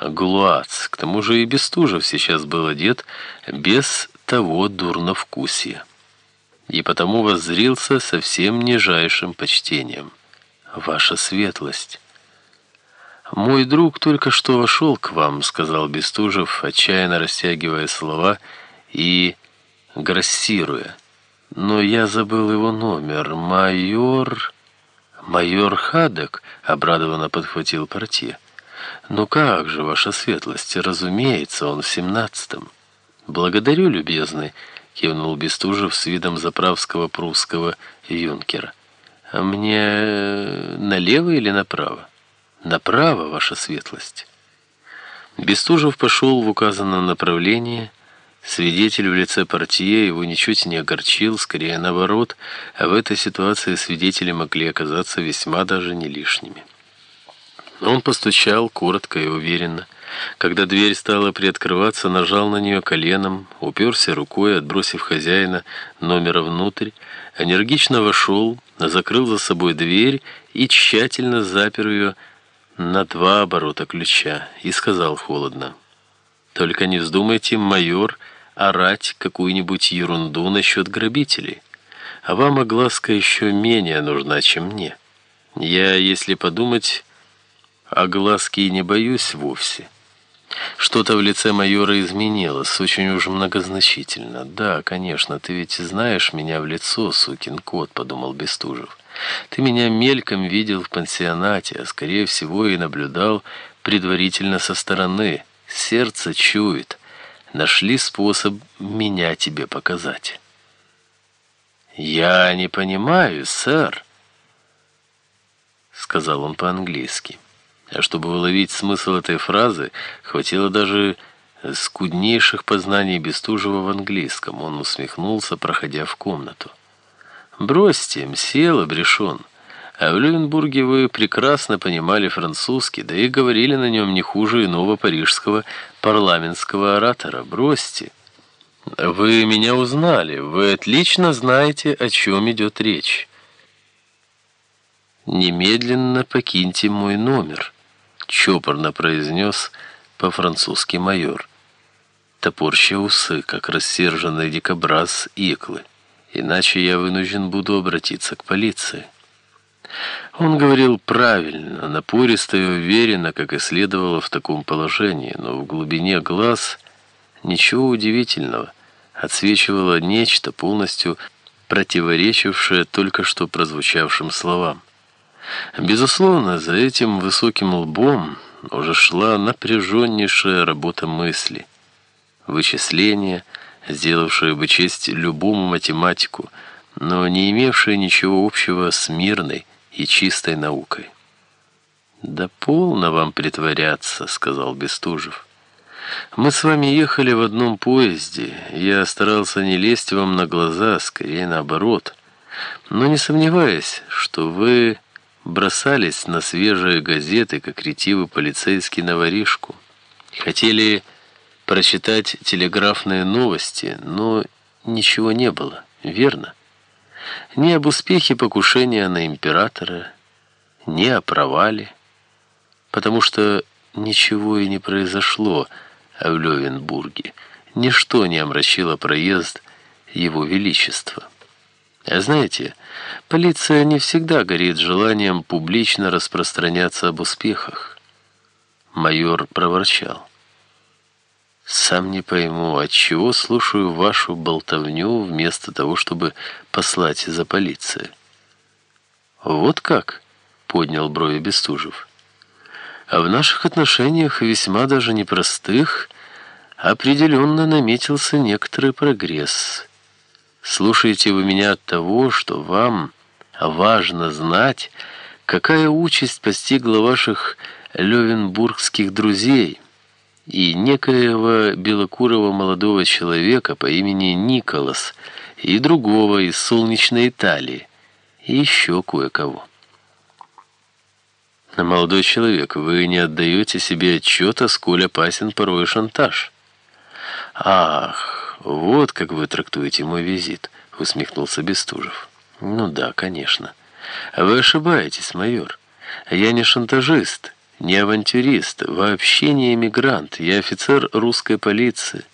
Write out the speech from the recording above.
Глуац. К тому же и Бестужев сейчас был одет без того дурновкусия. И потому воззрился со всем нижайшим почтением. «Ваша светлость». «Мой друг только что вошел к вам», — сказал Бестужев, отчаянно растягивая слова и грассируя. «Но я забыл его номер. Майор...» «Майор Хадок», — обрадованно подхватил портье. «Ну как же, ваша светлость, разумеется, он в семнадцатом». «Благодарю, любезный», — кивнул Бестужев с видом заправского прусского юнкера. «А мне э, налево или направо?» «Направо, ваша светлость». Бестужев пошел в указанном направлении. Свидетель в лице портье его ничуть не огорчил, скорее наоборот, а в этой ситуации свидетели могли оказаться весьма даже не лишними. Он постучал коротко и уверенно. Когда дверь стала приоткрываться, нажал на нее коленом, уперся рукой, отбросив хозяина номера внутрь, энергично вошел, закрыл за собой дверь и тщательно запер ее на два оборота ключа и сказал холодно. «Только не вздумайте, майор, орать какую-нибудь ерунду насчет грабителей. А вам огласка еще менее нужна, чем мне. Я, если подумать, огласки и не боюсь вовсе». Что-то в лице майора изменилось, очень уж многозначительно. «Да, конечно, ты ведь знаешь меня в лицо, сукин кот», — подумал Бестужев. Ты меня мельком видел в пансионате, а скорее всего и наблюдал предварительно со стороны. Сердце чует. Нашли способ меня тебе показать. «Я не понимаю, сэр», — сказал он по-английски. А чтобы уловить смысл этой фразы, хватило даже скуднейших познаний Бестужева в английском. Он усмехнулся, проходя в комнату. «Бросьте, мсье Лабрешон. А в Лювенбурге вы прекрасно понимали французский, да и говорили на нем не хуже иного парижского парламентского оратора. Бросьте. Вы меня узнали, вы отлично знаете, о чем идет речь. Немедленно покиньте мой номер», — чопорно произнес по-французски майор, топорща усы, как рассерженный дикобраз иклы иначе я вынужден буду обратиться к полиции. Он говорил правильно, напористо и уверенно, как и следовало в таком положении, но в глубине глаз ничего удивительного, отсвечивало нечто, полностью противоречившее только что прозвучавшим словам. Безусловно, за этим высоким лбом уже шла напряженнейшая работа мысли, вычисления, сделавшая бы честь любому математику, но не имевшая ничего общего с мирной и чистой наукой. «Да полно вам притворяться», — сказал Бестужев. «Мы с вами ехали в одном поезде. Я старался не лезть вам на глаза, скорее наоборот. Но не сомневаюсь, что вы бросались на свежие газеты, как ретивый полицейский на воришку. Хотели прочитать телеграфные новости, но ничего не было, верно? Ни об успехе покушения на императора, ни о провале, потому что ничего и не произошло в Левенбурге, ничто не омрачило проезд его величества. Знаете, полиция не всегда горит желанием публично распространяться об успехах. Майор проворчал. Сам не пойму, отчего слушаю вашу болтовню вместо того, чтобы послать за полицией. Вот как? Поднял брови Бестужев. А в наших отношениях весьма даже непростых определенно наметился некоторый прогресс. Слушаете вы меня от того, что вам важно знать, какая участь постигла ваших левенбургских друзей – и некоего белокурого молодого человека по имени Николас и другого из солнечной Италии, и еще кое-кого. «Молодой человек, вы не отдаете себе отчета, сколь опасен порой шантаж». «Ах, вот как вы трактуете мой визит», — усмехнулся Бестужев. «Ну да, конечно. Вы ошибаетесь, майор. Я не шантажист» не авантюрист, вообще не эмигрант. Я офицер русской полиции.